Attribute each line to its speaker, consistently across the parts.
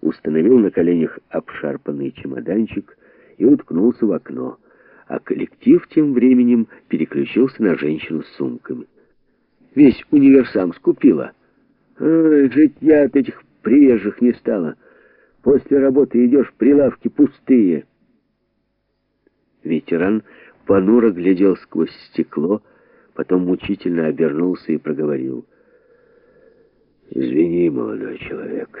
Speaker 1: установил на коленях обшарпанный чемоданчик и уткнулся в окно, а коллектив тем временем переключился на женщину с сумками. Весь универсам скупила. Ой, жить я от этих приезжих не стала. После работы идешь, прилавки пустые. Ветеран понуро глядел сквозь стекло, потом мучительно обернулся и проговорил. «Извини, молодой человек,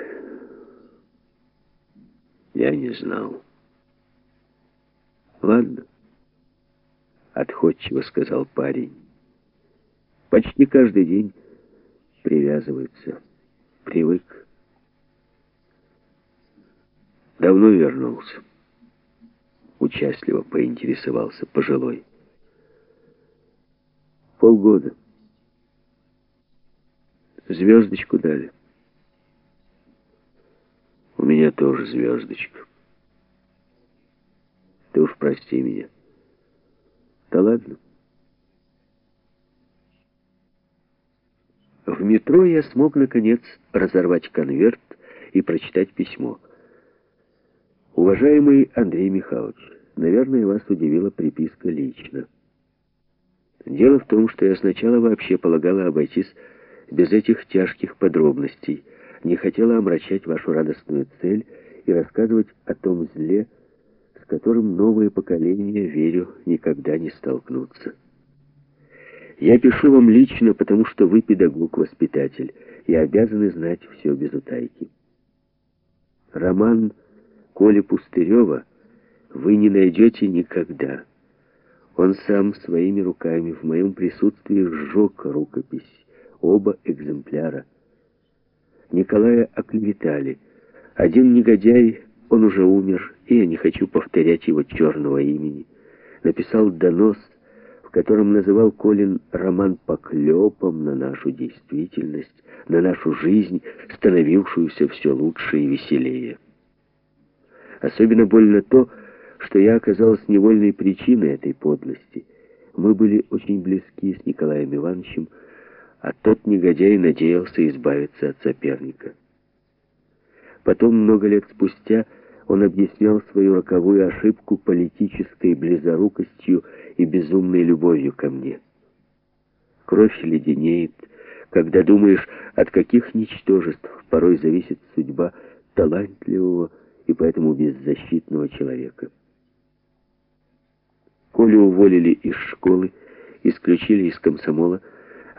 Speaker 1: я не знал». «Ладно», — отходчиво сказал парень. «Почти каждый день привязывается. Привык. Давно вернулся». Участливо поинтересовался пожилой. Полгода. Звездочку дали. У меня тоже звездочка. Ты уж прости меня. Да ладно. В метро я смог, наконец, разорвать конверт и прочитать письмо. Уважаемый Андрей Михайлович, наверное, вас удивила приписка лично. Дело в том, что я сначала вообще полагала обойтись без этих тяжких подробностей, не хотела омрачать вашу радостную цель и рассказывать о том зле, с которым новые поколения, верю, никогда не столкнутся. Я пишу вам лично, потому что вы педагог-воспитатель и обязаны знать все без утайки. Роман Коли Пустырева вы не найдете никогда. Он сам своими руками в моем присутствии сжег рукопись, оба экземпляра. Николая оклеветали. Один негодяй, он уже умер, и я не хочу повторять его черного имени. Написал донос, в котором называл Колин роман поклепом на нашу действительность, на нашу жизнь, становившуюся все лучше и веселее. Особенно больно то, что я оказалась невольной причиной этой подлости. Мы были очень близки с Николаем Ивановичем, а тот негодяй надеялся избавиться от соперника. Потом, много лет спустя, он объяснял свою роковую ошибку политической близорукостью и безумной любовью ко мне. Кровь леденеет, когда думаешь, от каких ничтожеств порой зависит судьба талантливого и поэтому беззащитного человека. Колю уволили из школы, исключили из комсомола,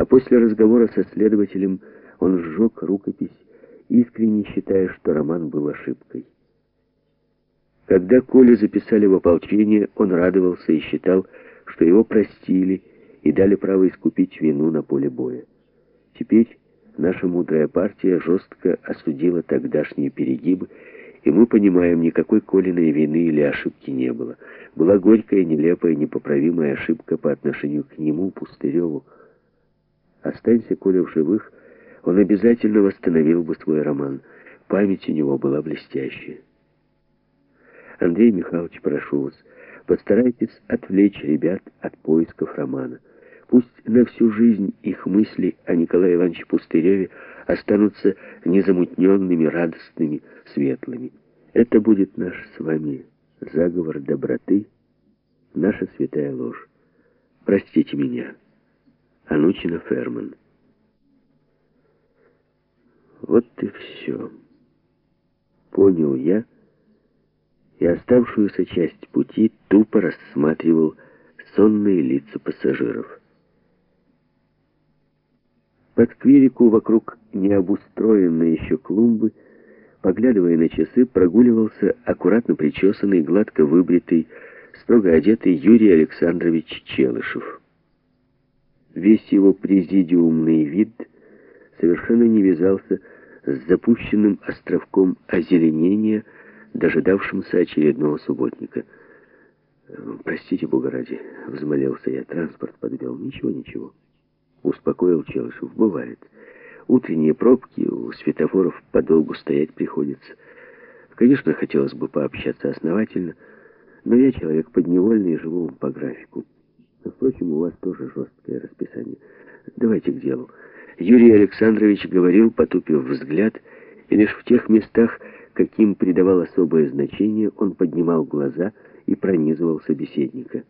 Speaker 1: а после разговора со следователем он сжег рукопись, искренне считая, что роман был ошибкой. Когда Колю записали в ополчение, он радовался и считал, что его простили и дали право искупить вину на поле боя. Теперь наша мудрая партия жестко осудила тогдашние перегибы и мы понимаем, никакой Колиной вины или ошибки не было. Была горькая, нелепая, непоправимая ошибка по отношению к нему, Пустыреву. Останься Коля в живых, он обязательно восстановил бы свой роман. Память у него была блестящая. Андрей Михайлович, прошу вас, постарайтесь отвлечь ребят от поисков романа. Пусть на всю жизнь их мысли о Николае Ивановиче Пустыреве останутся незамутненными, радостными, светлыми. Это будет наш с вами заговор доброты, наша святая ложь. Простите меня. Анучина Ферман. Вот и все. Понял я, и оставшуюся часть пути тупо рассматривал сонные лица пассажиров. Под квирику вокруг необустроенной еще клумбы, поглядывая на часы, прогуливался аккуратно причесанный, гладко выбритый, строго одетый Юрий Александрович Челышев. Весь его президиумный вид совершенно не вязался с запущенным островком озеленения, дожидавшимся очередного субботника. «Простите, Бога ради», — взмолился я, — «транспорт подвел». «Ничего, ничего». Успокоил Челышев. Бывает. Утренние пробки, у светофоров подолгу стоять приходится. Конечно, хотелось бы пообщаться основательно, но я человек подневольный и живу по графику. Впрочем, у вас тоже жесткое расписание. Давайте к делу. Юрий Александрович говорил, потупив взгляд, и лишь в тех местах, каким придавал особое значение, он поднимал глаза и пронизывал собеседника.